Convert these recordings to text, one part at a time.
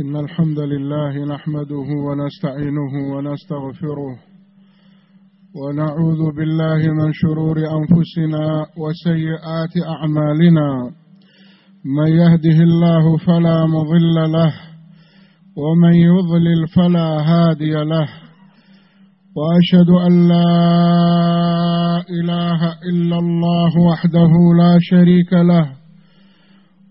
إن الحمد لله نحمده ونستعينه ونستغفره ونعوذ بالله من شرور أنفسنا وسيئات أعمالنا. من يهده الله فلا مضل له ومن يضلل فلا هادي له. وأشهد أن لا إله إلا الله وحده لا شريك له.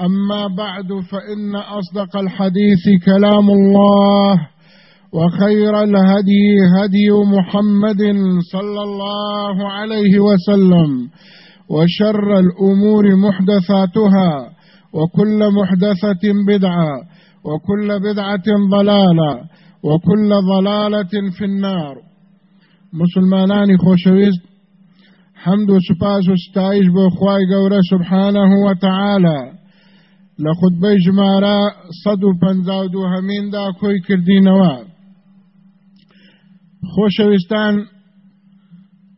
أما بعد فإن أصدق الحديث كلام الله وخير الهدي هدي محمد صلى الله عليه وسلم وشر الأمور محدثاتها وكل محدثة بدعة وكل بدعة ضلالة وكل ضلالة في النار. مسلمانانی خۆشەویست حەمد و سوپاس و گەورە سبحانه و تعالی. لە خودبەی ژمارە سەد و پەنجا و دوو هەمیندا کۆی کردینەوە. خۆشەویستان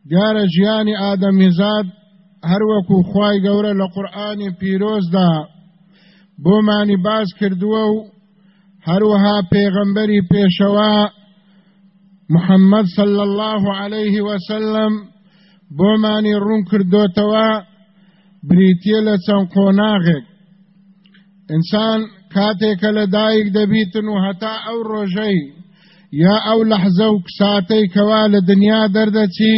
دیارە ژیانی ئادەمیزاد هەروەکو خوای گەورە لە قورآانی پیرۆزدا بۆمانی باز کردووە و هەروەها پێغەمبەری پێشەوە محمد صلى الله عليه وسلم بۆمانی ڕوون کردوتەوە بریتە لە چەند قۆناغێک. ئینسان کاتێکە لە دایک دەبیتن و هەتا ئەو ڕۆژەی یا ئەو لەحزە و کساتەی کەوا لە دنیا دەردەچی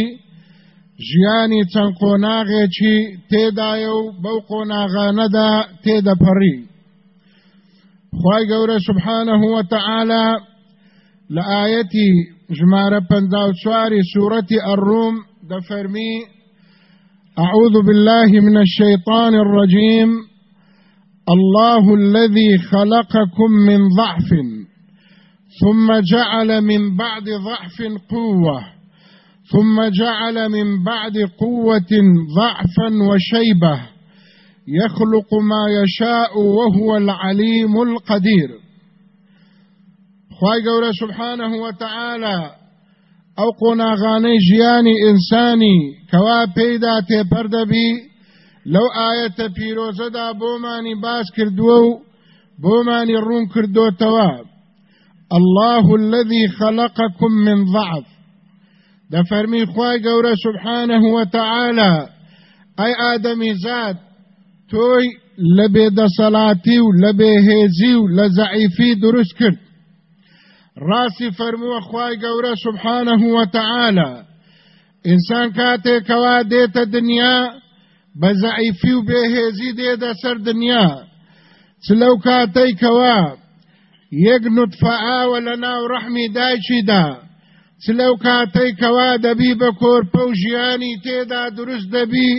ژیانی چەند قۆناغێکی تێدایە و بەو قۆناغانەدا تێدەپەڕی خی گەورە سبحانه وتعالى لە ئاەتی ژمارە و چواری سوورەتی ئەڕوم دەفەرمی أعوذ بالله من الشيطان الرجيم الله الذي خلقكم من ضعف ثم جعل من بعد ضعف قوة ثم جعل من بعد قوة ضعفا وشيبة يخلق ما يشاء وهو العليم القدير. خی گەورە سبحانه وتعالى ئەو قۆناغانەی ژیانی ئینسانی کەوا پێیدا تێپەردەبی لەو ئاەتە پیرۆزەدا بۆمانی باس کردووە و بۆمانی ڕوون کردوتەوە الله الذي خلقكم من ضعف. دەفەرمی خوای گەورە سبحانه وتعالى ئەی ئادەمی زاد تۆی لە بێدەسەڵاتی و لە بێهێزی و زەعیفی دروست کرد ڕاستی فەرمووە خوای گەورە سبحانه وتعالى ئینسان کاتێکەوا دێتە دنیا بە زەعیفی و بێهێزی دێدە سەر دنیا. چ لەو کاتەیکەوە یەک نوتفە ئاوە لە ناو ڕەحمی دایکیدا. چ لەو کاتەیکەوا دەبی بە کۆرپە و ژیانی تێدا دروست دەبی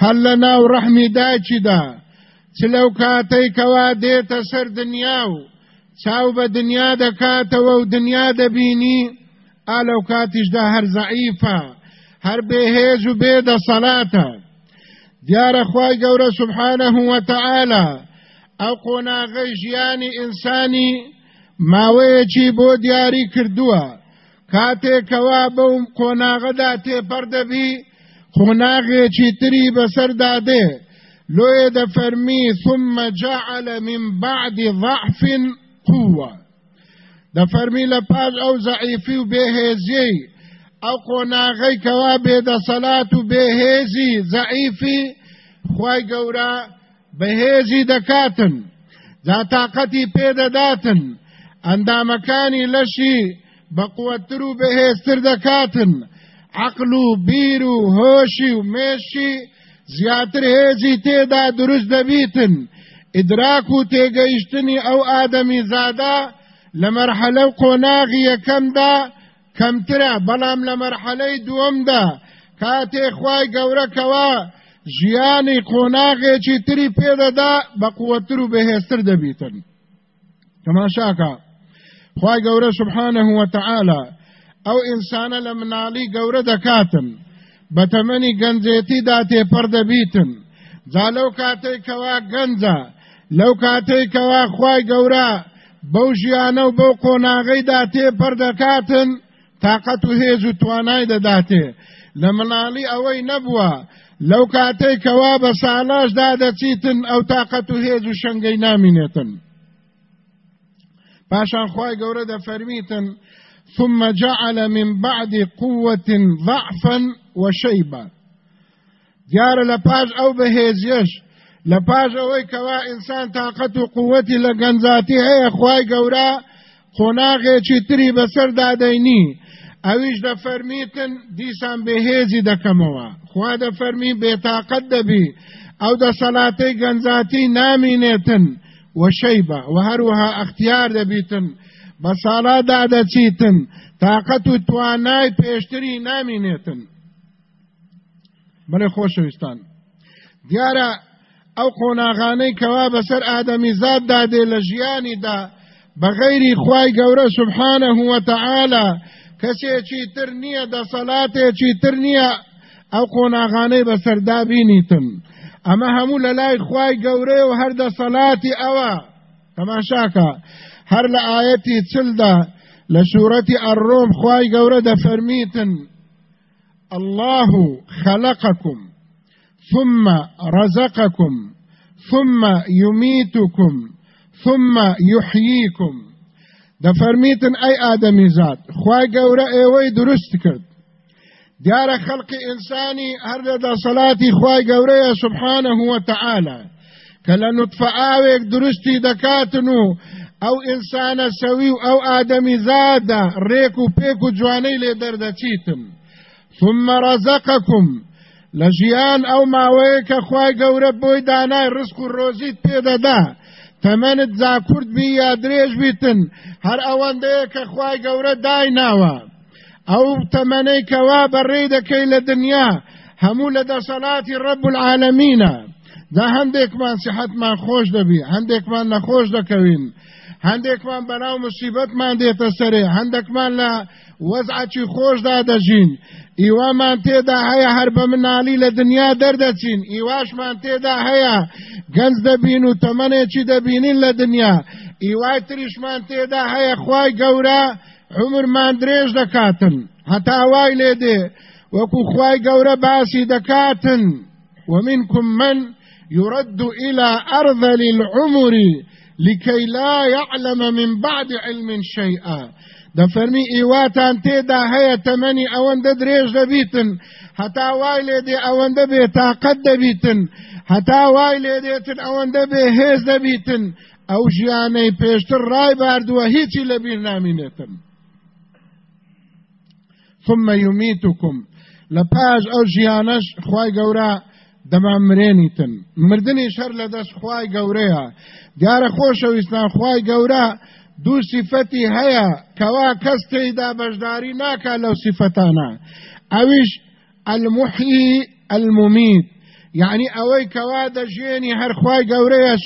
هەر لە ناو ڕەحمی دایکیدا. چ لەو کاتەیکەوا دێتە سەر دنیا و چاو بە دنیا دەکاتەوە و دنیا دەبینی ئالەو کاتیشدا هەر زەعیفە هەر بێهێز و بێدە سەلاتە. دیارە خوای گەورە سبحانه وتعالى ئەو قۆناغەی ژیانی ئینسانی ماوەیەکی بۆ دیاری کردووە کاتێکەوە بەو کۆناغەدا تێپەر دەبی خۆناغێکی تری بەسەردادێ لۆیە دەفەرمی ثم جعل من بعد ضعف قوة. دەفەرمی لە پاش ئەو زەعیفی و بێهێزیەی ئەو قۆناغەی کەوا بێدەسەلات و بێهێزی زەعیفی خی گەورە بەهێزی دەکاتن جا تااقەتی پێدەداتن ئەندامەکانی لەشی بەقوتر و بەهێزتر دەکاتن عقل و بیر و هۆشی و مێشی زیاتر هێزی تێدا دروست دەبیتن ئیدراک و تێگەیشتنی ئەو ئادەمی زادا لە مەرحەلە و قۆناغی کەمترە بەڵام لە مەرحەلەی دووەمدا کاتێ خوای گەورەکەوە ژیانی قۆناغێکی تری پێدەدا بە قووەتر و بەهێستر دەبیتن. تەماشاکە. خوای گەورە سبحانه وتعالى ئەو ئینسانە لە مناڵی گەورە دەکاتن. بە تەمەنی گەنجێتیدا تێپەر دەبیتن. جا لەو کاتێکەوە گەنجە لەو کاتێکەوە خوای گەورە بەو ژیانە و بەو قۆناغەیدا تێپەر دەکاتن. تااقەت و هێز و توانای دەداتێ. لە مناڵی ئەوەی نەبووە لەو کاتێکەوە بە ساڵاشدا دەچیتن ئەو تااقەت و هێز و شەنگەی نامینێتن. پاشان خوای گەورە دەفەرمیتن ثم جعل من بعد قوة ضعفا وشيبا. دیارە لە پاش ئەو بەهێزیەش لە پاش ئەوەی کەوا ئینسان تااقەت و قووەتی لە گەنجاتی هەیە خوای گەورە قۆناغێکی تری بەسەر دادەینی. ئەویش دەفەرمیتن دیسان بەهێزی دەکەمەوە. خوا دەفەرمی بێتاقەت دەبی. ئەو دەسەڵاتەی گەنجاتی نامینێتن. وەشەیبە و هەروەها ئەختیار دەبیتن. بە ساڵادا دەچیتن تااقەت و توانای پێشتری نامینێتن. بەڵێ خۆشەویستان. دیارە ئەو قۆناغانەی کەوا بەسەر ئادەمی زاد دادێ لە ژیانیدا بەغەیری خوای گەورە سبحانە هوەتەعاالە کەسێکی تر نییە دەسەڵاتێکی تر نییە ئەو قۆناغانەی بەسەردابینیتن ئەمە هەموو لە لای خوای گەورەی و هەر دەسەڵاتی ئەوە تەماشاکە هەر لە ئاەتی چلدا لە سوورەتی ئەڕۆم خوای گەورە دەفەرمیتن الله خلقكم ثم رزقكم ثم يميتكم ثم يحييكم دەفەرمیتن ئەی ئادەمی زاد. خوای گەورە ئێوەی دروست کرد. دیارە خەڵقی ئینسانی هەر لە دەسەڵاتی خوای گەورەیە سبحانه وتعالى کە لە نوتفە ئاوێک درستی دەکاتن و ئەو ئینسانە سەوی و ئەو ئادەمی زادە ڕێک و پێک و جوانەی لێ دەردەچیتم. ثم رزقكم. لە ژیان ئەو ماوەیە کە خوای گەورە بۆی دانای ڕسک و ڕۆزیت پێدەدا تەمەنت زاکورد بی یا درێژ بیتن. هەر ئەوەندەیە کە خوای گەورە دایناوە ئەو تەمەنەی کەوا بەڕێ دەکەی لە دنیا هەموو لە دەسەڵاتی ڕەب العالەمینە دا هەندێکمان سحەتمان خۆش دەبی هەندێکمان نەخۆش دەکەوین. هەندێکمان بەناو مصیبەتمان دێتە سەرێ. هەندێکمان لە وەزعکی خۆشدا دەژین ئیوامان تێدا هەیە هەر بە مناڵی لە دنیا دەردەچین. ئیواشمان تێدا هەیە گەنج دەبین و تەمەنێکی دەبینین لە دنیا. ئیوای تریشمان تێدا هەیە خوای گەورە عمرمان درێژ دەکاتن. هەتا وای لێ دێ. وەکو خوای گەورە باسی دەکاتن. ومنكم من يرد إلى أرذل العمر لكي لا يعلم من بعد علم شيئا. دەفەرمی ئیواتان تێدا هەیە تەمەنی ئەوەندە درێژ دەبیتن هەتا وای لێ دێ ئەوەندە بێ تااقەت دەبیتن هەتا وای لێ دێتن ئەوەندە بێ هێز دەبیتن ئەو ژیانەی پێشتر ڕای باردووە هیچی لەبیر ثم يميتكم لپاش ئەو ژیانەش خوای گەورە دەمامرێنیتن مردنی شەر لە دەست خوای گەورەیە. دیارە خۆشەویستان خوای گەورە دوو سیفەتی هەیە کەوا کەس تێیدا بەشداری ناکە لەو سیفەتانە. ئەویش المحیی الممید يعني ئەوەی کەوا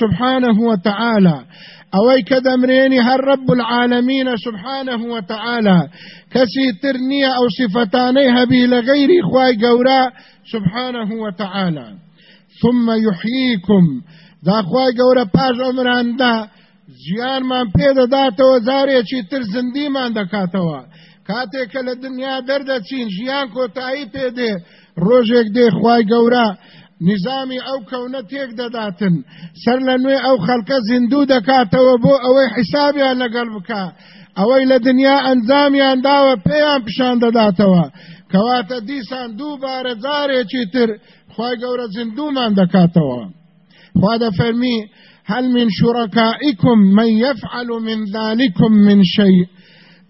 سبحانه وتعالى. کە دەمرێنی هەر رب العالمین سبحانه وتعالى. کەسی تر نییە ئەو سفتانەی هەبی لە غەیری خوای گەورە سبحانه وتعالى. ثم يحييكم. دا. خوای گەورە پاش ئەمراندا ژیانمان پێدەداتەوە زارێکی تر زندیمان دەکاتەوە کاتێککە لە دنیا دەردەچین ژیان کۆتایی پێدێ ڕۆژێک دێ خی گەورە نظامی ئەو کەونە تێک دەداتن. سەر لە نوێ ئەو خەڵکە زیندوو دەکاتەوە بۆ ئەوەی حیسابیان لەگەڵ بکە. ئەوەی لە دنیا ئەنجامیان داوە پێیان پیشان دەداتەوە. کەواتە دیسان دووبارە جارێکی تر خی گەورە زیندومان دەکاتەوە. خوا دەفەرمی هل من شركائكم من يفعل من ذلكم من شيء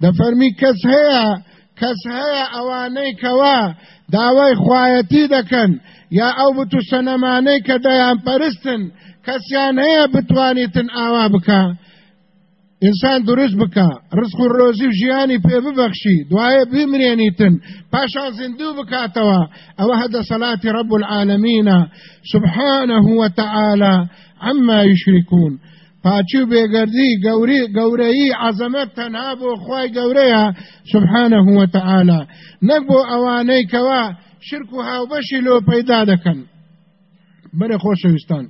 دەفەرمی کەس هەیە کەس هەیە ئەوانەی کەوا داوای خوایەتی دەکەن یا ئەو بتو سەنەمانەی کە دەیان پەرستن کەسیان هەیە بتوانیتن ئاوا بکە. ئینسان دروست بکە ڕزق و ڕۆزی و ژیانی پێ ببەخشی دوایە بمرێنیتن پاشان زیندوو بکاتەوە. ئەوە هەدە سەلاتی ڕب العالمینە سبحانه وتعالى عما يشركون پاچی و بێگەردی گەوری گەورەی عەزەمەت تەنها بۆ خی گەورەیە سبحانه وتعالى نەک بۆ ئەوانەی کەوا شرک و هاوبەشی لۆ پەیدا دەکەن. بەرە خۆشەویستان.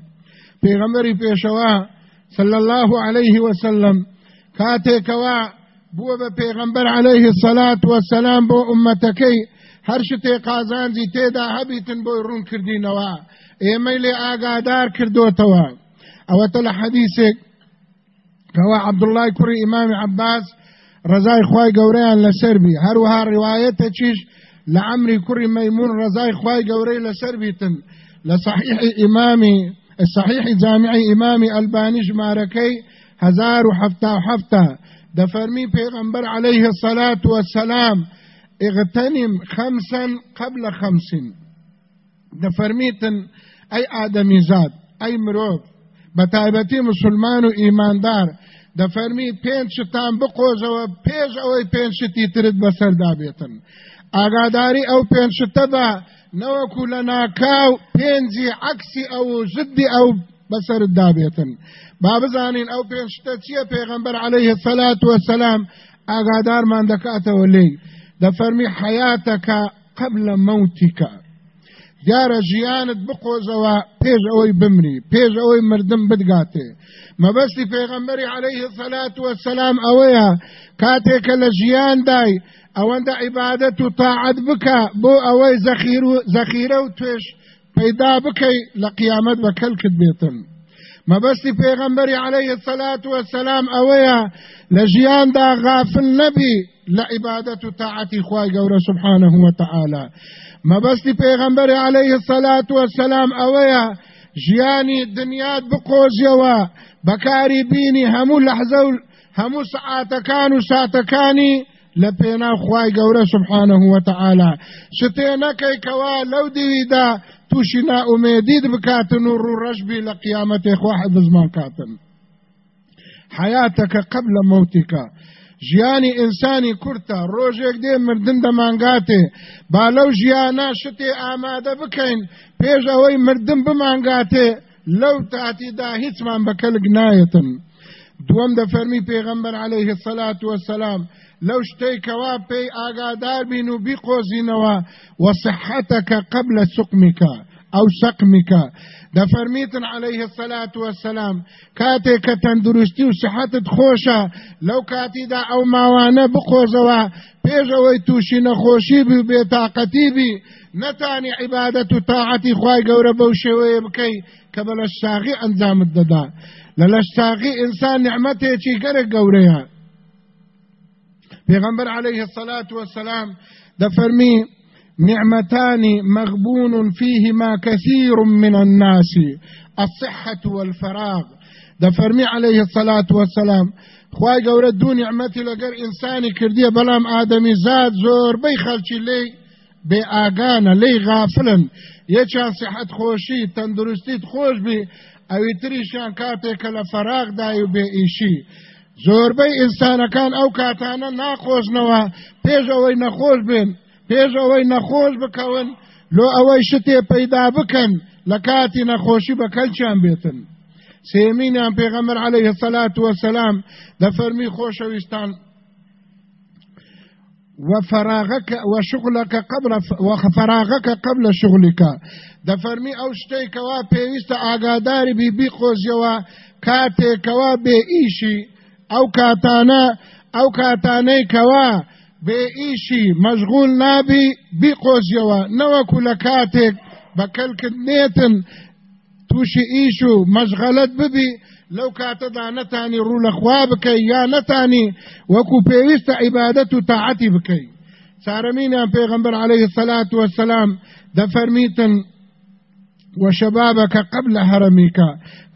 پێغەمبەری پێشەوە صلى الله عليه وسلم. کاتێکەوە بووە بە پێغەمبەر عليه الصلاة والسلام بۆ ئومەتەکەی. هەر شتێ قازانجی تێدا هەبیتن بۆی ڕوون کردینەوە. ئێمەی لێ ئاگادار کردوتەوە. ئەوەتە لە حەدیسێک کەوا عەبدوڵای کوڕی ئیمامی عەباس ڕزای خوای گەورەیان لەسەربی هەروەها ڕواایەتە چیش لە عەمری کوڕی مەیمون ڕزای خوای گەورەی لەسەر بیتن لە صحیح ئیمامی صحیح جامعی ئیمامی ئەلبانی ژمارەکەی هزار و حفتا و حفتا دفرمي پیغمبر عليه الصلاة والسلام اغتنم خمسا قبل خمس دفرميتن أي آدمي زاد أي مروف بتایبەتی مسلمان و ئیماندار دەفەرمی پێنج شتان بقۆزەوە پێش ئەوەی پێنج شتی ترت بەسەر دابێتن ئاگاداری ئەو پێنج شتە بە نەوەکو لە ناکاو پێنجی عکسی ئەو زدی ئەو بەسرت دابێتن با بزانین ئەو پێشتە چییە پێغمبەر عليه الصلاة والسلام ئاگادارمان دەکاتەوە لێ دەفەرمی حیاتەکە قبل موتیکە دیارە ژیانت بقۆزەوە پێش ئەوەی بمری پێش ئەوەی مردم بدگاتێ مەبەستی پێغەمبەری عليه الصلاة والسلام ئەوەیە کاتێکە لە ژیان دای ئەوەندە عیبادەت و تاعەت بکە بۆ ئەوەی زەخیرە و توێش پەیدا بکەی لە قیامەت بە کەلکت بێتن مەبەستی پێغەمبەری عليه الصلاة والسلام ئەوەیە لە غافل نەبی و تاعەتی خوای گەورە سبحانه وتعالى. مەبەستی پێغەمبەری عليه الصلاة والسلام ئەوەیە ژیانی دنیات بقۆزیەوە بەکاری بینی هەموو لەحزە و هەموو سعاتەکان و ساتەکانی گەورە سبحانه وتعالى. شتێ نەکەیکەوە لەو دیویدا تووشی ناومێدید بکاتن و ڕوو ڕەشبی لە قیامەتێ خواحد بزمان کاتن حیاتەکە قبل موتیکە ژیانی ئینسانی کورتە ڕۆژێک دێ مردن دەمانگاتێ. با لەو ژیانە شتێ ئامادە بکەین پێش ئەوەی مردن بمانگاتێ. لەو تاتیدا هیچمان بەکەلک نایەتن. دووەم دەفەرمی پێغەمبەر عليه الصلاة والسلام لو شتيكوا بي آقادار بينو بيقوزينوا وصحتك قبل سقمك أو سقمك ده فرميتن عليه الصلاة والسلام. كاتي كتندرستي وصحتت خوشة لو كاتي دا أو ماوانا بقوزوا بيجوي توشي نخوشي بي بيطاقتي بي نتاني عبادة طاعتي خواي قورة بوشوي بكي كبل الشاغي انزام الددا للشاغي انسان نعمته چي قرق قوريها پیغمبر علیه الصلاة والسلام دفرمي نعمتان مغبون فيهما كثير من الناس الصحة والفراغ. دفرمي عليه الصلاة والسلام خواهي قورة دو نعمتي لقر إنساني كردية بلام آدمي زاد زور بي خلچي لي بي آقانا لي غافلا يچان صحة خوشي تندرستي خوش بي أو تريشان كاتك لفراغ دايو بي إيشي زۆربەی ئینسانەکان ئەو کاتانە ناخۆشنەوە پێش ئەوەی نەخۆش بن پێش ئەوەی نەخۆش بکەون لۆ ئەوەی شتێ پەیدا بکەن لە کاتی نەخۆشی بە کەلچیان بێتن. سێمینیان پێغەمبەر عليه الصلاة والسلام دەفەرمی خۆشەویستان. وفراغك وشغلك قبل وفراغك قبل شغلك دفرمي أو شتي كوا بيست اگاداري بي بي خوزيوا كاتي كوا بي ايشي ئەو کاتانە ئەو کاتانەی کەوا بێ ئیشی مەشغول نابی بیقۆزیەوە نەوەکو لە کاتێک بەکەلکردنێتن تووشی ئیش و مەشغەلت ببی لەو کاتەدا نەتانی ڕوو لە خوا بکەی یا نەتانی وەکو پێویستە عیبادەت و تاعەتی بکەی سارەمینیان پێغەمبەر عليه الصلاة والسلام دەفەرمیتن وشبابك قبل هرمك.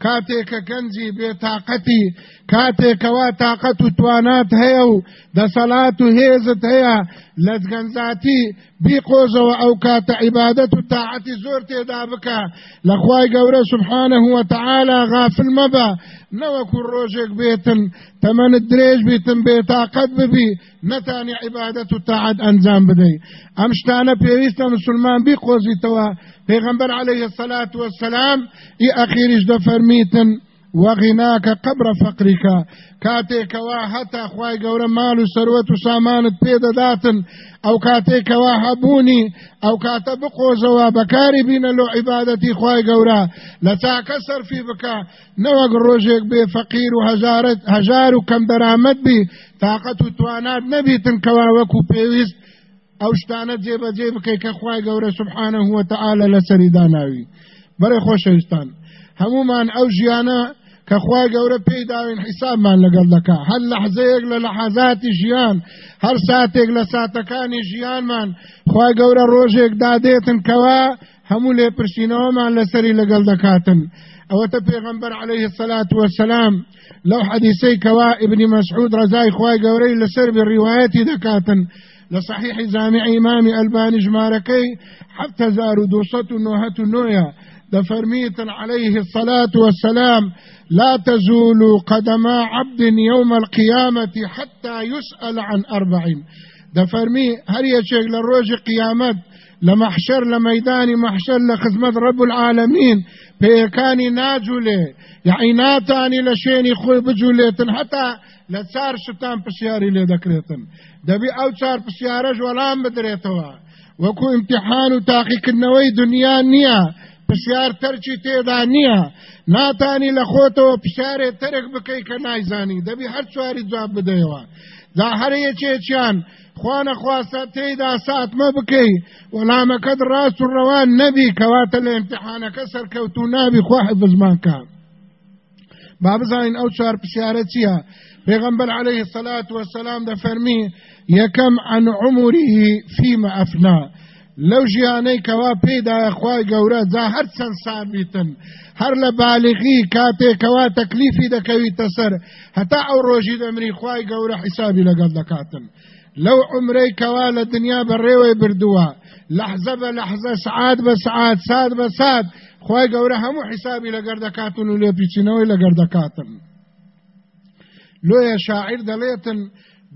كاتيك كنزي بطاقتي. كاتيك وطاقت توانات هيو. دا صلاة هيزت هيا. لزغنزاتي بيقوزو أو كات عبادت طاعتي زورتي دابك لخواي قوري سبحانه وتعالى غافل مبا. نوكو روجك بيتن تمن الدريج بيتن بطاقت ببي. نتاني عبادت طاعت أنزام بدي. أمشتانا بيويستا مسلمان بيقوزي توا. پیغمبر علیه الصلاة والسلام ای اخیرش وغناکە قبرە فەقریکە کاتێکەوە هەتا خی گەورە مال و سەروەت و سامانت پێدەداتن ئەو کاتێکەوە هەبوونی ئەو کاتە بقۆزەوە بەکاری بینە لۆ عیباەتی خی گەورە. لە تاکە سەرفی بکە نەوەک ڕۆژێک بێ فەقیر و هەژار و کەم بەرامەت بی تااقەت و توانات نەبیتن کەوا وەکو پێویست. ئەو شتانە جێبەجێ بکەی کە خی گەورە سبحانە هوتەعاالە لە سەریداناوی بەڕێ خۆشەویستان. هەمومان ئەو ژیانە کە خوای گەورە پێی داوین حیسابمان لەگەڵ دەکا. هەر لەحزەیەک لە لەحەزاتی ژیان هەر ساتێک لە ساتەکانی ژیانمان خوای گەورە ڕۆژێک دادێتن کەوا هەموو لێپرسینەوەمان لەسەری لەگەڵ دەکاتن. ئەوەتە پێغەمبەر عليه الصلاة والسلام لو حديثي كوا ابن مسعود رزاي خواي قوري لسر بالروايات دكاتن لصحيح جامع إمام ألباني جماركي حتى زاروا دوصة نوهة نويا دفرميت عليه الصلاة والسلام لا تزول قدما عبد يوم القيامة حتى يسأل عن أربع دفرمي هل يشيك للروج قيامت لمحشر لميدان محشر لخدمة رب العالمين. بيكاني ناجولي يعني ناتاني لشيني خوي بجوليتن حتى لسار شتان بسياري لدكريتن دەبی ئەو چار پرسیارەش وەڵام بدرێتەوە وەکو امتحان و تاقیکردنەوەی دنیا نییە پرسیار تەرچی تێدا نییە. ناتانی لە خۆتەوە پرسیارێ تەرێک بکەی کە نایزانی. دەبی هەر چواری جواب بدەیەوە. دا هەرەیەکێکیان خوانە خواستە تێدا ساتمە بکەی. وەڵامەکەت ڕاست و ڕەوان نەبی کەواتە لە امتحانەکە سەرکەوت و نابی خوا حفزمانکە با بزانین ئەو چوار پرسیارە چییە؟ پیغمبر عليه الصلاة والسلام ده فرمي يكم عن عمره فيما أفنى لو جیانەی کەوا پێدا خی گەورە جا هەر چەند سان بیتن. هەر لە بالغی کاتێکەوە تەکلیفی دەکەویتە سەر. هەتا ئەو ڕۆژی دەمری خی گەورە حیسابی لەگەڵ دەکاتن. لەو عمرەی کەوا لە دنیا بەڕێوەی بردووە. لەحزە بە لەحزە سعات بە سعات سات بە سات. خی گەورە هەموو حیسابی لەگەر دەکاتن و لێپیچینەوەی لەگەر دەکاتن. لويا شاعر دليتن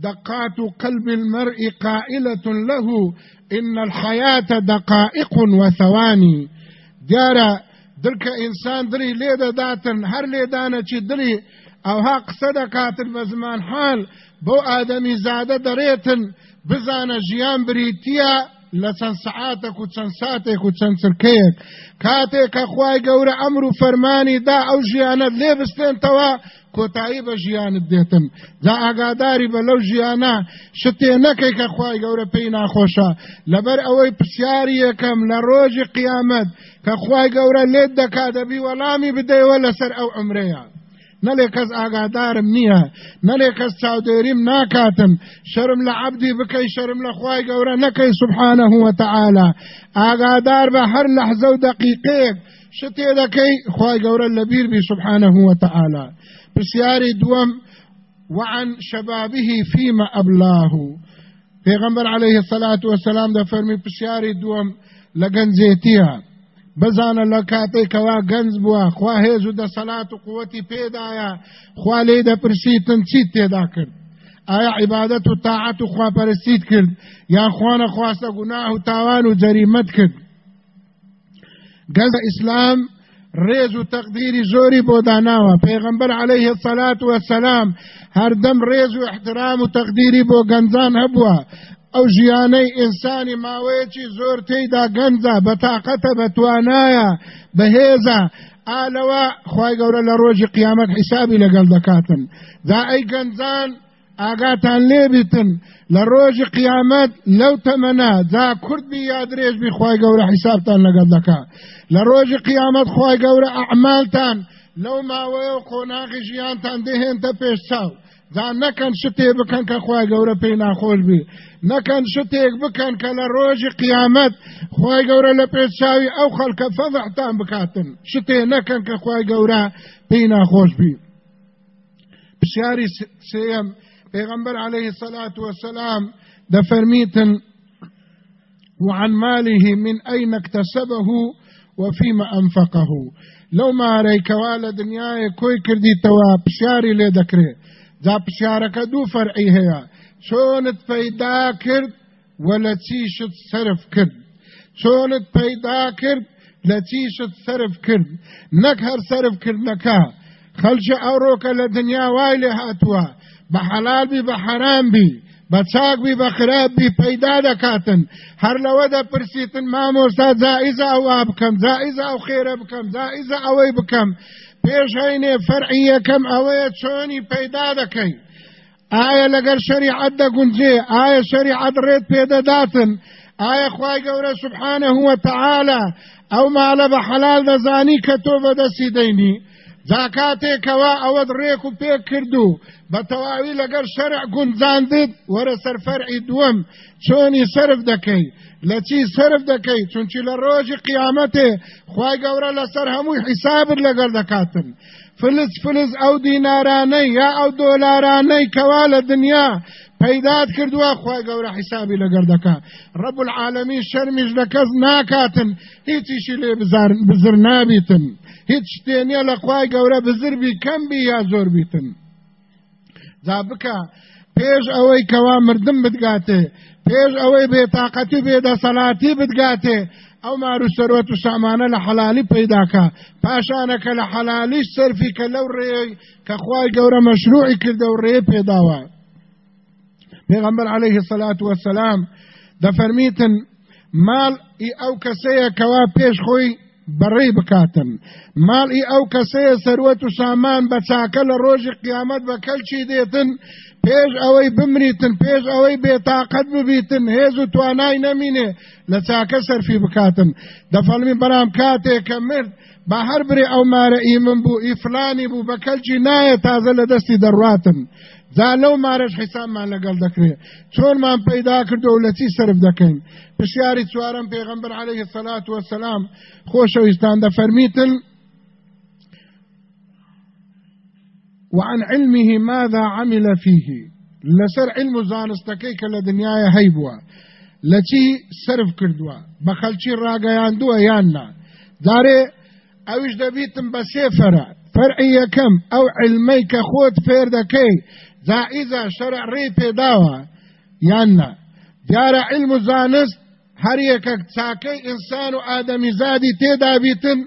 دقات قلب المرء قائلة له إن الحياة دقائق وثواني. جارة دلك إنسان دري ليدا داتن هر ليدانا چي دري أو ها قصد كاتن بزمان حال بو آدمي زادة دريتن بزانا جيان بريتيا لسن ساعاتك وچن ساتك وچن سركيك كاتك اخواي قورا امر فرماني دا او جيانا ليبستين توا کۆتایی بە ژیانت دێتن. جا ئاگاداری بە لەو ژیانە شتێ نەکەی کە خی گەورە پێی ناخۆشە. لەبەر ئەوەی پرسیاری یەکەم لە ڕۆژی قیامەت کە خی گەورە لێت دەکا دەبی وەڵامی بدەیەوە لەسەر ئەو ئەمرەیە. نەلێ کەس ئاگادارم نییە نەلێ کەس چاودێریم ناکاتم شرم لە عبدی شرم لە خی گەورە نەکەی سبحانە هوتەعاالە ئاگادار بە هەر و دقیقەیەک شتێ دەکەی خی گەورە لە بیربی سبحانە هوتەعاالە پرسیاری دوم وعن شبابه فيما أبلاه. پیغمبر عليه الصلاة والسلام ده فرمی پرسیاری دوم لگنزیتیه بزانه لکاتی کوا گنز بوا خوا هیزو ده صلاة و قوتی پیدایا خوا لی ده پرسیتن چیت تیدا کرد؟ آیا عبادت و طاعت و خوا پرستید کرد؟ یا خوان خواسته گناه و تاوان و جریمت کرد؟ گنز اسلام ڕێز و تەقدیری زۆری بۆ داناوە. پێغمبەر عليه الصلاة والسلام هەردەم ڕێز و احترام و تەقدیری بۆ گەنجان هەبووە. ئەو ژیانەی ئینسانی ماوەیەکی زۆر تێیدا گەنجە بە تااقەتە بە توانایە بەهێزە ئالەوە خی گەورە لە ڕۆژی قیامەت حیسابی لەگەڵ دەکاتن. دا ئەی گەنجان ئاگاتان لێبیتن لە ڕۆژی قیامەت لەو تەمەنا جا کورد بی یا درێژ بی خی گەورە حیسابتان لەگەڵ دەکا. لە ڕۆژی قیامەت خی گەورە ئەعمالتان لەو ماوەیە و قۆناغی ژیانتان دەهێنتە پێش چاو. جا نەکەن شتێ بکەن کە خی گەورە پێی ناخۆش بی نەکەن شتێک بکەن کە لە ڕۆژی قیامەت خی گەورە لە پێچاوی ئەو خەڵکە فەضحتان بکاتن شتێ نەکەن کە خی گەورە پێی ناخۆش بی پرسیاری سێم پێغمبەر عليه الصلاة والسلام دفرميتن وعن ماله من أين اكتسبه وفيما أنفقه لو ما ريكوا لدنياي كوي كردي توا بشاري لي دكري جا پشارەکە دوو فەرعی هەیە چۆنت پەیدا کرد و لە چیشت سرف کرد؟ چۆنت پەیدا کرد لە چیشت سرف کرد؟ نەک هەر سرفکردنەکە خەلچە ئەوڕۆکە لە دنیا وای لێ هاتووە بە حەلال بی بە حەرام بی. بە چاک بی بە خراپ بی پەیدا دەکاتن هەر لەوە دەپرسیتن مامۆستا جائزە ئەوە بکەم جائزە ئەو خێرە بکەم جائزە ئەوەی بکەم پێشینێ فەرعی یەکەم ئەوەیە چۆنی پەیدا دەکەی ئایا لەگەر شریعەت دەگونجێ ئایا شریعەت ڕێت پێدەداتن ئایا خوای گەورە سبحانه وتعالى ئەو ماڵە بە حەلال دەزانی کە تۆ بەدەستی دەینی؟ زاکاتێکەوە ئەوەت ڕێک و پێ کردو. بە تەواوی لەگەر شەرع گونجاندت وەرە سەرفەرعی دووەم. چۆنی سرف دەکەی؟ لە چی سرف دەکەی؟ چونچی لە ڕۆژی قیامەتێ خی گەورە لەسەر هەمووی حیسابت لەگەڵ دەکاتن. فلس فلس ئەو دینارانەی یا ئەو دۆلارانەی کەوا لە دنیا پەیدات کردووە خی گەورە حیسابی لەگەر دەکا. ڕب العالمی شەرمیش لە کەس ناکاتن هیچیشی لێ بزر نابیتن. هیچ شتێنیە لە خی گەورە بزربی کەمبی یا زۆر بیتن. جا بکە پێش ئەوەی کەوا مردم بدگاتێ پێش ئەوەی بێتاقەتی بێدەسەڵاتی بدگاتێ ئەو مارو سەرۆت و سامانە لە حەلالی پەیداکە پاشانەکە لە حەلالیش سەرفی کە لەو ڕێی کە خوای گەورە مەشروعی کردە و ڕێ پێداوە. پێغەمبەر عليه الصلاة والسلام دەفەرمیتن ماڵ ئەو کەسەیە کەوا پێش خۆی بەڕێ بکاتن. ماڵ ئی ئەو کەسەیە سەروەت و سامان بە چاکە لە ڕۆژی قیامەت بە کەلچی دێتن پێش ئەوەی بمریتن پێش ئەوەی بێتاقەت ببیتن هێز و توانای نەمینێ لە چاکە سەرفی بکاتن. دەفەڵمی بەرام کاتێک کە مرد با هەر برێ ئەو مارە ئیمن بوو ئیفلانی بوو بە کەلکی نایە تازە لە دەستی دەڕاتن جا لەو مارەش حیسابمان لەگەڵ دەکرێت چۆنمان پەیدا کردو و لە چی سرف دەکەین؟ پرسیاری چوارم پێغمبەر عليه الصلاة والسلام خۆشەویستان دەفەرمیتن وعن علمه ماذا عمل فيه؟ لسر علم زانستكي كلا دنياي هيبوا لچی صرف کردووە؟ بە خەلکی ڕاگەیاندووە یاننا دارێ ئەوش دەبیتم بە سێفرە فەرعی یەکەم ئەو علمەی کە خۆت فێر جائزە شەرع ڕێ پێداوە یاننا دیارە علم و زانست هەر یەکە چاکەی ئینسان و ئادەمی زادی تێدابیتن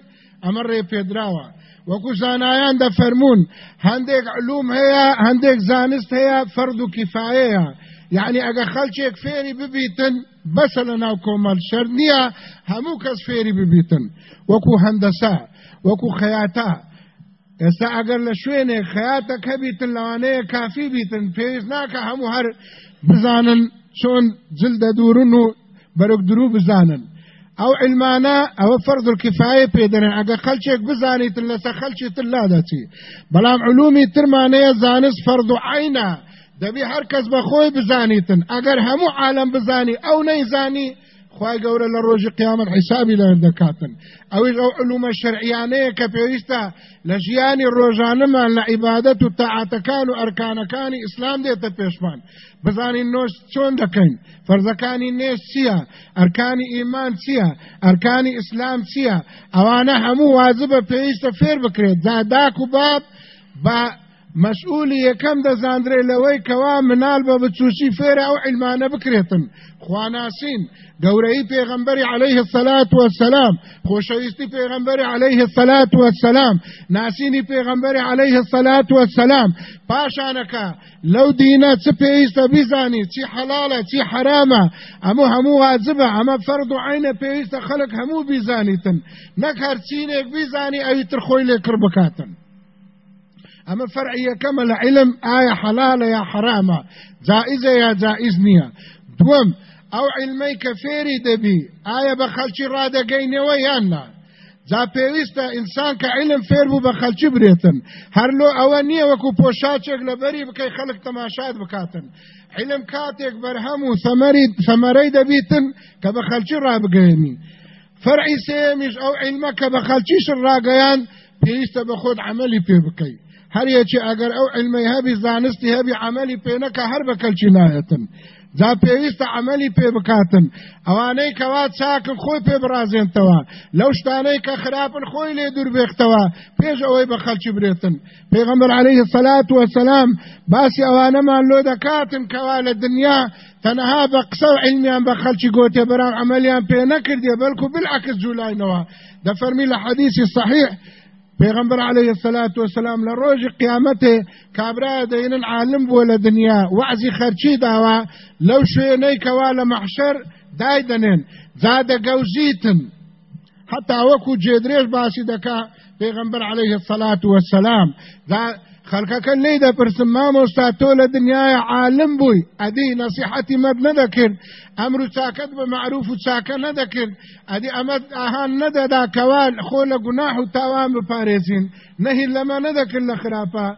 ئەمە ڕێ پێدراوە وەکو زانایان دەفەرمونون هەندێک علوم هەیە هەندێک زانست هەیە فرض و کیفایەیە یعنی ئەگە خەلچێک فێری ببیتن بەسە لە ناو کۆمەل شەر نییە هەموو کەس فێری ببیتن. وەکو ئێستا ئەگەر لە شوێنێک خەیاتە کەبیتن لەوانەیە کافی بیتن پێویست ناکە هەموو هەر بزانن چۆن جلدە دوورن و درو بزانن. ئەو علمانە ئەوە فرض الكفاية پێدەرن ئەگە خەلچێک بزانیتن لەسەر خەلکی تر لادەچی. بەڵام علومی ترمانەیە زانست فرض و عینە. دەبی هەر کەس بە خۆی بزانیتن. ئەگەر عالم بزانی ئەو نەیزانی خی گەورە لە ڕۆژی قیامەت حیسابی لە دەکاتن. ئەوش ئەو علومە شەرعیانەیە کە پێویستە لە ژیانی ڕۆژانەمان و تەعاتەکان و ئەرکانەکانی ئیسلام دێتە پێشمان. بزانین نۆش چۆن دەکەین؟ فەرزەکانی نێش چییە؟ ئەرکانی ئیمان چییە؟ ئەرکانی ئیسلام چییە؟ ئەوانە هەموو وازبە پێویستە فێر بکرێت. زاداک و باب بە مەسئولی یەکەم دەزاندرێ لەوەی کەوا منال بە بچوشی فێرە ئەو علمانە بکرێتن. خواناسین گەورەی پێغەمبەری عليه الصلاة والسلام خۆشەویستی پێغەمبەری عليه الصلاة والسلام ناسینی پێغەمبەری عليه الصلاة والسلام پاشانەکە لەو دینە چ پێویستە بیزانی چی حەلاڵە چی حرامە ئەموو هەموو واجبە ئەمە فەرد و عینە پێویستە خەڵک هەموو بیزانیتن. نەک هەرچینێک بیزانی ئەوی تر خۆی لێ کرد بکاتن. ئەمە فەرعیەکەمە لە علم ئایا حەلالە یا حرامە جائزە یا جائز نییە دووەم ئەو علمەی کە فێری دەبی ئایا بە خەلکی ڕادەگەینەوە یاننا جا پێویستە ئینسان کە علم فێر بوو بە خەلکی برێتن هەرلۆ ئەوە نییە وەکو پۆشاچێک لە بەری بکەی خەڵک تەماشات بکاتن. علم کاتێک بەرهەم و سەمەری کە بە خەلکی ڕابگەێنی فەرعی سێمیش ئەو علمە کە بە خەلکیش ڕاگەیان پێویستە بە خۆت عملی پێ بکەیت هەر یەکی ئەگەر ئەو علمەی هەبی زانستی هەبی عملی پێنەکە هەر بە کەلکی نایەتن جا پێویستە عملی پێ بکاتن ئەوانەی کەوا چاکن خۆی پێ برازێنتەوە لەو شتانەی کە خراپن خۆی لێ دووربێختەوە پێش ئەوەی بە خەلکی برێتن پێغەمبەر عليه الصلاة والسلام باسی ئەوانەمان لۆ دەکاتن کەوا لە دنیا. تەنەها بە قسە و علمیان بە خەلکی گۆتێ بەرام عملیان پێ نەکردێ بەڵکو بالعکس جولاینەوە دەفەرمی لە حەدیثی صحیح. پیغمبر علیه الصلاة والسلام لروج قیامته کابرا دینن عالم بو لدنیا وعزی خرچی داوا لو شوینی کوالا محشر دایدنن زاد گوزیتن. حتى وكو جدريش باسي دكا پیغمبر عليه الصلاة والسلام. خەڵکەکە لی دەپرسم مامۆستا تۆ لە دنیای عالم بووی ئەدی نەسیحەتی مەد نەدەکرد ئەمر و چاکەت بە معروف و چاکە نەدەکرد ئەدی ئەمە ئاهان نەدەدا کەوان خۆ لە گوناح و تاوان بپارێزین نەهی لەمە نەدەکرد لە خراپە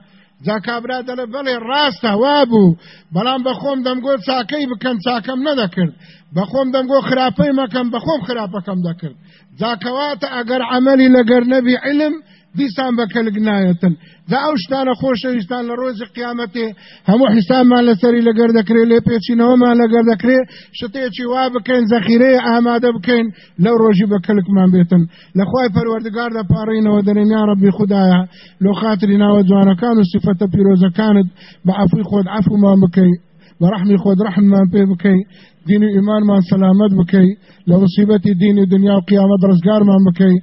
جاکابرا دەڵێ بەڵێ ڕاستە وابوو بەڵام بەخۆم دەمگۆ چاکەی بکەم چاکەم نەدەکرد بەخۆم دەمگۆ خراپەی مەکەم بەخۆم خراپەکەم دەکرد جاکەواتە ئەگەر عملی لەگەر نەبی علم دیسان بە کەلک نایەتن دا ئەو شتانە خۆشەویستان لە ڕۆژی قیامەتێ هەموو حیسابمان لەسەری لەگەر دەکرێت لێ پێچینەوەمان لەگەر دەکرێت شتێکی وا بکەین زەخیرەیە ئامادە بکەین لەو ڕۆژی بە کەلکمان بێتن. لەخوای پەروەردگار دەپارڕینەوە دەرێنیا ڕەبی خدایە لۆ خاتری ناوە جوانەکان و سفەتە پیرۆزەکانت بە عفوی خۆت عفومان بکەی بە ڕحمی خۆت ڕحممان پێ بکەی. دین و ایمانمان سلامت بکەی. لە مصیبەتی دین و دنیا و قیامەت ڕزگارمان بکەی.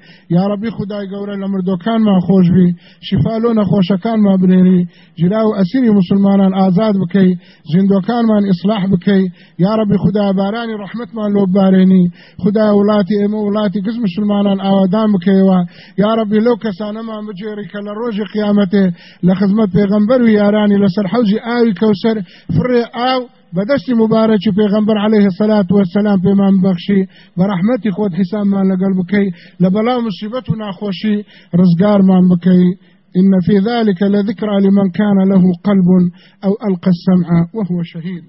ربی خدای گەورە لە مردۆکانمان خۆشبی شفا لۆ نەخۆشەکانمان بنێری. جلا و ئەسیری مسلمانان ئازاد بکەی زیندۆکانمان ئیسلاح بکەی. یا ربی خدا بارانی ڕحمتمان لۆ بارێنی خدا وڵاتی ئێمە وڵاتی گز مسلمانان ئاوادان بکەیەوە. یا ربی لەو کەسانەمان بجێری کە لە ڕۆژی قیامەتێ لە خزمەت پێغەمبەر و یارانی لەسەر حەوزی ئاوی کەوسەر فڕێ ئاو بدشت مبارك پیغمبر عليه الصلاة والسلام پیمان بخشی و رحمتی خود حساب ما لقل بکی لبلا مصیبت و ناخوشی رزگار ما بکی. إن في ذلك لذكرى لمن كان له قلب أو ألقى السمع وهو شهيد.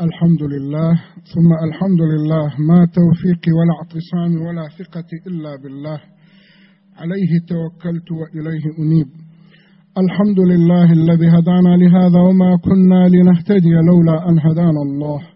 الحمد لله ثم الحمد لله ما توفيقي ولا اعتصامي ولا ثقتي إلا بالله. عليه توكلت وإليه أنيب. الحمد لله الذي هدانا لهذا وما كنا لنهتدي لولا أن هدانا الله.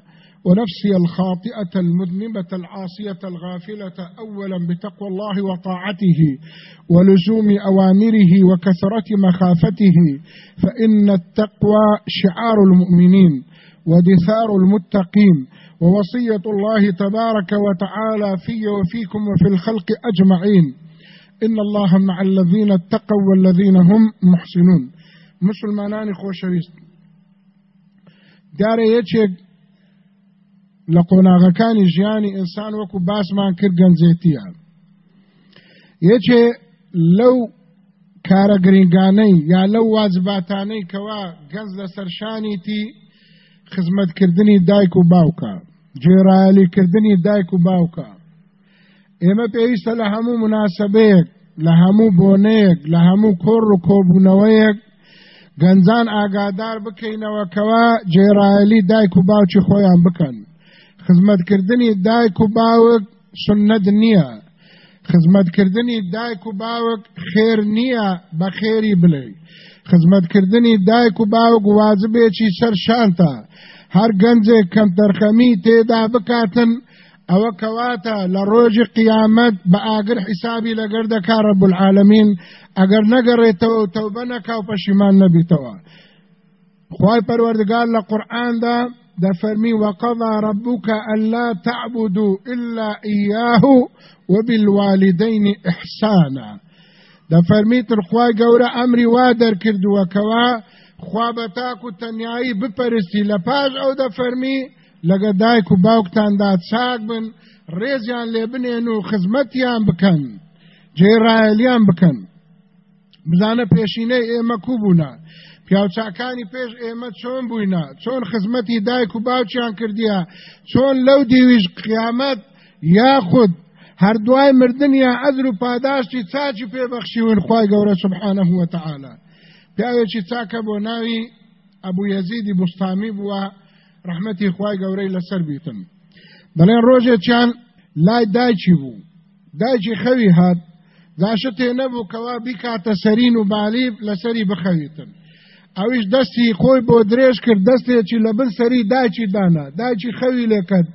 ونفسي الخاطئة المذنبة العاصية الغافلة أولا بتقوى الله وطاعته ولزوم أوامره وكثرة مخافته فإن التقوى شعار المؤمنين ودثار المتقين ووصية الله تبارك وتعالى في وفيكم وفي الخلق أجمعين. إن الله مع الذين اتقوا والذين هم محسنون. مسلمانان خوشويست دیارە یەکێک لە قۆناغەکانی ژیانی ئینسان وەکو باسمان کرد گەنجێتیە. یەکێ لەو کارە گرنگانەی یا لەو واجباتانەی کەوا گەنج لە سەرشانیتی خزمەتکردنی دایک و باوکە گوێڕایەلیکردنی دایک و باوکە. ئێمە پێویستە لە هەموو مناسبەیەک لە هەموو بۆنەیەک لە هەموو کۆڕ و کۆبوونەوەیەک گەنجان ئاگادار بکەینەوەکەوە جێرایلی دایک و باوکی خۆیان بکەن. خزمەتکردنی دایک و باوک سنت نییە. خزمەتکردنی دایک و باوک خێر نییە بە خێری بڵێ خزمەتکردنی دایک و باوک واجبێکی سەر شانتە. هەر گەنجێک کەم تەرخەمی تێدا بکاتن ئەوە کەواتە لە ڕۆژی قیامەت بە ئاگر حیسابی لەگەر دەکا ڕەب العالمین ئەگەر نەگەڕێتەوە و تەوبە نەکا و پەشیمان نەبیتەوە. خوای پروردگار لە دەفەرمی وقضى ربك ألا تعبدوا إلا إياه وبالوالدين إحسانا. دەفەرمیتر خوای گەورە ئەمری وا دەرکردووەکەوە خوا بە تاک و تەنایی بپەرستی لە پاش ئەو دەفەرمی لەگە دایک و باوکتاندا چاک بن ڕێزیان لێ بنێن و خزمەتیان بکەن جێڕایەلیان بکەن بزانە پێشینەی پیاوچاکانی پێش ئێمە چۆن بووینە چۆن خزمەتی دایک و باوچیان کردیە؟ چۆن لەو دیویش قیامەت یاخود هەردوای مردنیا ئەزر و پاداشتی چاچی پێبەخشیون خی گەورە سبحانە وتەعاالە پیاوێکی چاکە بۆ ناوی ئەبوو یەزیدی بستامی بووە ڕحمەتی خی گەورەی لەسەر بیتن دەڵێن ڕۆژێکیان لای دایکی بوو. دایکی خەوی هات داشە تێ نەبوو کەوا بیکاتە سەرین و بالیب لەسەری بخەویتن ئەویش دەستی خۆی بۆ درێژ کرد دەستێکی لە بن سەری دایکی دانا دایکی خەوی لێکرد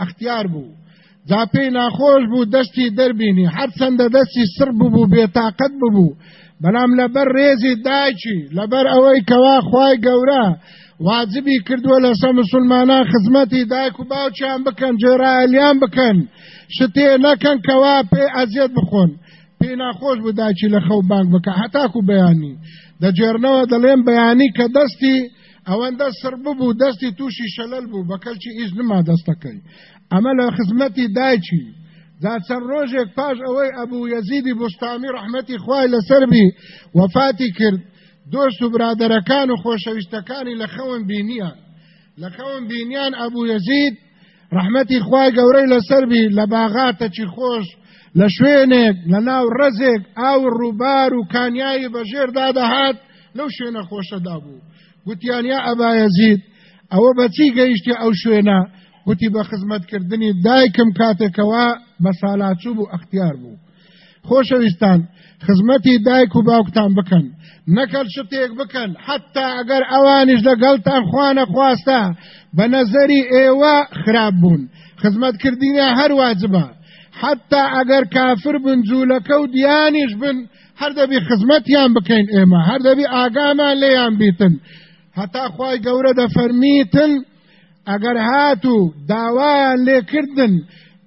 ئەختیار بوو جا پێی ناخۆش بوو دەستی دەربینی هەرچەندە دەستی سڕ ببوو بێتاقەت ببوو بەڵام لەبەر ڕێزی دایکی لەبەر ئەوەی کەوا خوای گەورە واجبی کردووە لەسەر مسلمانان خزمەتی دایک و باوچیان بکەن جێرایلیان بکەن شتێ نەکەن کەوا پێ ئەزیێت بخۆن پێی ناخۆش بوو داچی لە خەو بانک بکە هەتاکو بەیانی دەجێرنەوە دەڵێن بەیانی کە دەستی ئەوەندە سر ببوو دەستی تووشی شەلل بوو بەکەلکی ئیش نما دەستەکەی ئەمە لە خزمەتی دایکی دا چەند ڕۆژێک پاش ئەوەی ئەبوو یەزیدی بستامی ڕحمەتی خوای لەسەربی وەفاتی کرد. دۆست و برادەرەکان و خۆشەویستەکانی لە خەون بینیان. لە خەون بینیان ئەبوو یەزید ڕحمەتی خوای گەورەی لەسەربی لە باغاتەکی خۆش لە شوێنێک لە ناو ڕزێک ئاو ڕووبار و کانیایی بەژێردا دەهات لەو شوێنە خۆشەدا بوو گوتیانیا ئەبایەزید ئەوە بەچی گەیشتی ئەو شوێنە؟ گوتی بە خزمەتکردنی دایکم کاتێکەوە بە سالاچوو بوو ئەختیار بوو. خۆشەویستان خزمەتی دایک و باوکتان بکەن. نەکەل شتێک بکەن حتا ئەگەر ئەوانیش لەگەڵتان خوانە خواستە بە نەزەری ئێوە خراپ بوون. خزمەتکردینە هەر واجبە. حتا ئەگەر کافر بن جوولەکە و بن هەر دەبی خزمەتیان بکەین ئێمە هەر دەبی ئاگامان لێیان بیتن. هەتا خی گەورە دەفەرمیتن ئەگەر هاتو داوایان لێکردن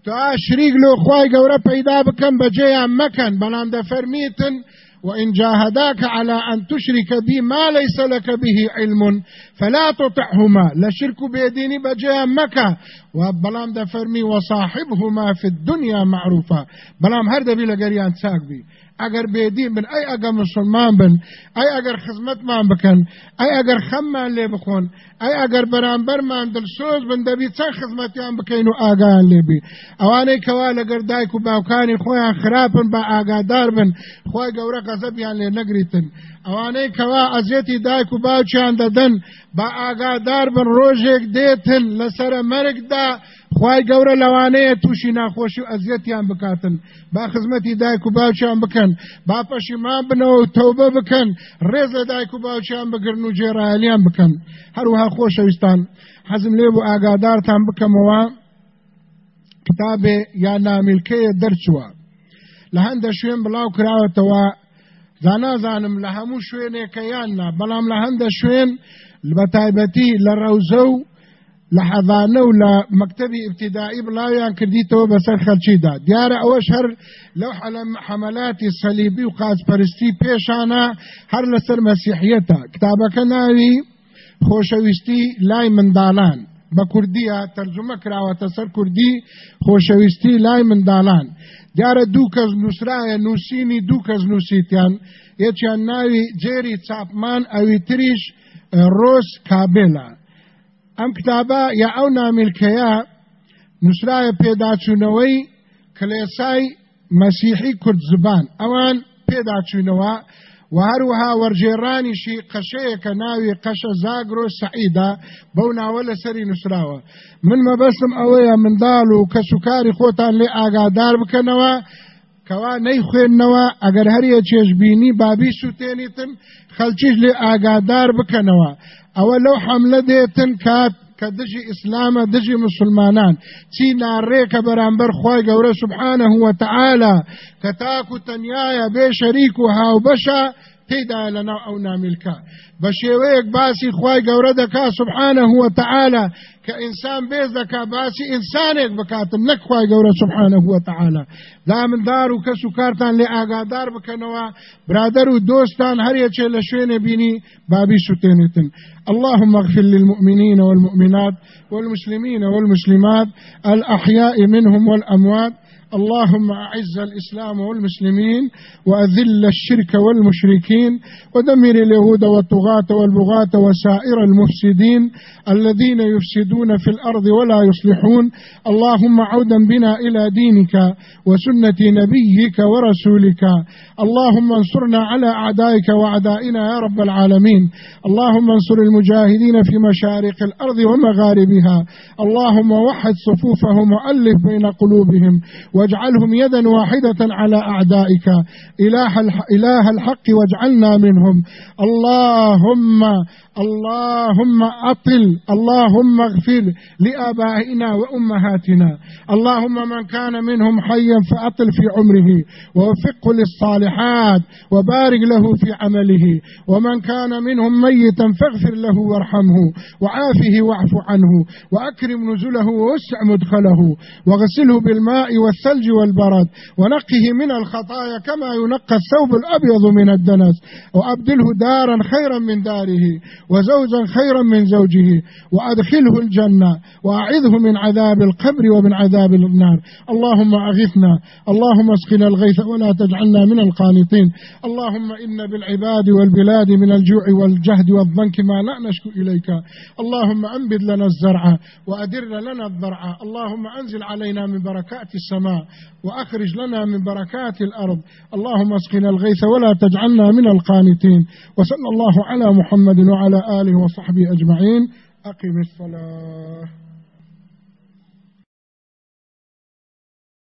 تو شریک لۆ خی گەورە پەیدا بکەن بەجێیان مەکەن بەڵام دەفەرمیتن وإن جاهداك على أن تشرك بي ما ليس لك به علم فلا تطعهما. لە شرک و بێدینی بەجێیان مەکە بەڵام دەفەرمی وصاحبهما في الدنيا معروفا بەڵام هەر دەبی لەگەریان ساغ بی اگر بێدین بن ئەی ئەگە مسلمان بن ئەی ئەگەر خزمەتمان بکەن ئەی ئەگەر خەممان لێ بخۆن ئەی ئەگەر بەرامبەرمان دڵسۆز بن دەبی چەند خزمەتیان بکەین و ئاگان لێبی ئەوانەی کەوا لەگەر دایک و باوکانی خۆیان خراپن بە ئاگادار بن خۆی گەورە قەزەبیان لێ نەگریتن. ئەوانەی کەوا ئەزیەتی دایک و باوچیان دەدەن بە ئاگادار بن ڕۆژێک دێتن لەسرە مەرگدا خی گەورە لەوانەیە تووشی ناخۆشی و ئەزیەتیان بکاتن. با خزمەتی دایک و باوچیان بکەن. با پەشیمان بنەوە و تەوبە بکەن. ڕێز لە دایک و باوچیان بگرن و جێڕایلیان بکەن. هەروها خۆشەویستان. حەزم لێ بۆ ئاگادارتان بکەمەوە. کتابێ یا نامیلکەیە دەرچووە. لە هەندە شوێن بڵاو کراوەتەوە. زانازانم لە هەموو شوێنێکە یاننا بەڵام لە هەندە شوێن بە تایبەتی لە ڕەوزە و لە حەڤانە و لە مەکتەبی ابتدایی بڵاویان کردیتەوە بەسەر خەلچیدا دیارە ئەوەش هەر لەو حەمەلاتی سەلیبی و قازپەرستی پێشانە هەر لەسەر مەسیحیەتە کتابەکە ناوی خۆشەویستی لای منداڵان بە کوردیە تەرجمە کراوەتە سەر کوردی خۆشەویستی لای منداڵان دیارە دوو کەس نووسرایە نووسینی دوو کەس نووسیتیان یەکیان ناوی جێری چاپمان ئەوی تریش ڕۆژ کابێلە ئەم کتابە یا ئەو نامیلکەیە نووسرایە پێداچوونەوەی کلێسای مەسیحی کورد زبان. ئەوان پێداچوونەوە و هەروەها وەرجێڕانیشی قەشەیەکە ناوی قەشە زاگرۆ سعیدا بەو ناوە لەسەری نووسراوە. من مەبەستم ئەوەیە منداڵ و کەسوکاری خۆتان لێ ئاگادار بکەنەوە کەوا نەیخوێندنەوە ئەگەر هەریە چێژبینی بابی سووتێنیتن خەلکیش لێ ئاگادار بکەنەوە. ئەوە لەو حملە دێتن کات کە دژی ئیسلامە دژی مسلمانان. چی ناڕێکە بەرامبەر خی گەورە سبحانە هو تعاالە کە تاک و تەنایە بێ شەریک و هاوبەشە تێدا لەناو ئەو نامیلکە بە شێوەیەک باسی خی گەورە دەکا سبحانە هو تعاالە کە ئینسان بێز دەکا باسی ئینسانێک بکاتم نەکخوای گەورە سبحانە هو تعاالە دامندار و کەس و کارتان لێ ئاگادار برادر و دۆستان هەرێکێ لە شوێنێ بینی بابی سوتێنێتن اللهم اغفر للمؤمنين والمؤمنات والمسلمين والمسلمات. الأحياء منهم والأموات. اللهم أعز الإسلام والمسلمين وأذل الشرك والمشركين ودمر اليهود والطغاة والبغاة وسائر المفسدين الذين يفسدون في الأرض ولا يصلحون. اللهم عودا بنا إلى دينك وسنة نبيك ورسولك. اللهم انصرنا على أعدائك وأعدائنا يا رب العالمين. اللهم انصر المجاهدين في مشارق الأرض ومغاربها. اللهم وحد صفوفهم وألف بين قلوبهم. واجعلهم يدا واحدة على أعدائك. إله, إله الحق واجعلنا منهم. اللهم اللهم أطل اللهم اغفر لآبائنا وأمهاتنا. اللهم من كان منهم حيا فأطل في عمره ووفقه للصالحات وبارك له في عمله. ومن كان منهم ميتا فاغفر له وارحمه وعافه واعف عنه وأكرم نزله ووسع مدخله واغسله بالماء والثلج والبرد ونقه من الخطايا كما ينقى الثوب الأبيض من الدنس وأبدله دارا خيرا من داره وزوجا خيرا من زوجه وأدخله الجنة وأعذه من عذاب القبر ومن عذاب النار. اللهم أغثنا اللهم اسقنا الغيث ولا تجعلنا من القانطين. اللهم إن بالعباد والبلاد من الجوع والجهد والضنك ما لا نشكو إليك. اللهم أنبت لنا الزرع وأدر لنا الضرع. اللهم أنزل علينا من بركات السماء وأخرج لنا من بركات الأرض. اللهم اسقنا الغيث ولا تجعلنا من القانتين. وصلى الله على محمد وعلى آله وصحبه أجمعين. أقم الصلاة.